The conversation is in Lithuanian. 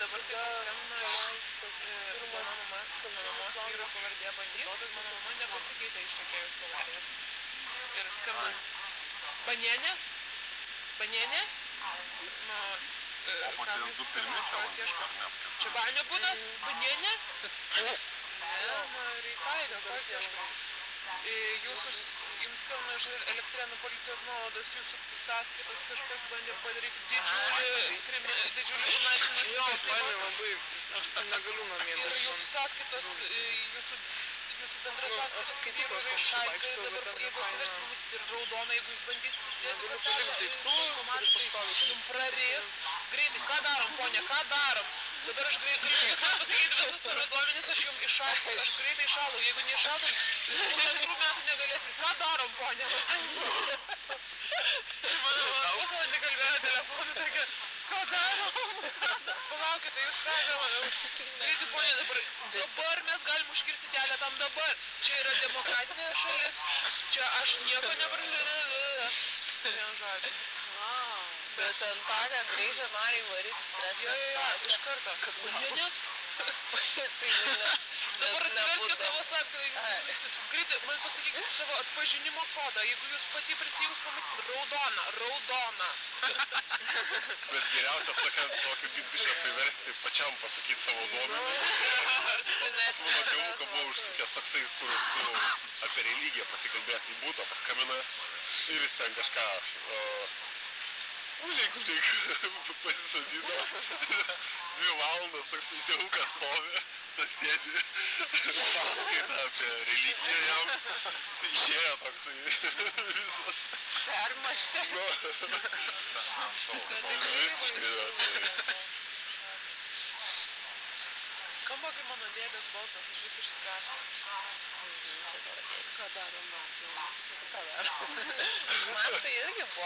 dabar tai paskambino e, mano mama, mano mamos vyro pavardė bandys, bet mano mama nepasikeitė ištekėjus pavardės. Ir skambina. Banienė? Banienė? Nu, O kam du pirmi čia ieško? ar ne? Čia banio būdas? Banienė? Ne, na, reikalinio, kas ieško? Jūsų, jums iš elektrėnų policijos nuovados, jūsų sąskaitos kažkas bandė padaryti didžiulį, krimi, didžiulį finansinį Jo, nusikaltimą. labai, aš tai negaliu namie. Ir jūsų sąskaitos, e, jūsų, jūsų bendra Nu, sąskaita aš kaip yra išaiškinta, dabar ten jeigu atsiversit ir raudona, jeigu jūs bandysit uždėti Negaliu kortelę, palikti daiktų, automatiškai turiu pastoviai. jum praris. Greitai, ką darom, ponė, ką darom? Dabar aš greitai pasakyti visus savo duomenis, aš jums iššalau, aš greitai iššalau, jeigu neiššalau, antrų metų negalėsit. Darom, ponė? Ir mano mama pusvalandį kalbėjo telefonu, tokia, ką darom? Palaukit, tai jūs ką darom? Greitai, ponė, dabar, dabar mes galim užkirsti kelią tam dabar. Čia yra demokratinė šalis, čia aš nieko nebraliu. Bet ant pačią greitą nori varyti. Jo, jo, jo, iš karto. Banienė? Tai ne, Dabar ne, atsiverskit savo nebūtų. sąskaitą. Greitai, man pasakykit savo atpažinimo kodą. Jeigu jūs pati prisijungs, pamatysit raudona, raudona. Bet geriausia tokia, tokį bišą priversti pačiam pasakyti savo duomenis. Pas mano tėvuką buvo užsukęs toksai, kur su apie religiją pasikalbėti į būtą paskambina ir jis ten kažką uh, ulik, ulik, pasisodino. Dvi valandas toks tėvukas stovi, tas sėdi, paskaita apie religiją jam, išėjo toksai visas. Permąstė. Nu, visiškai, tai- Skamba kaip mano dėdės balsas, aš vis išsigąsiu. Ką darom? Man tai irgi buvo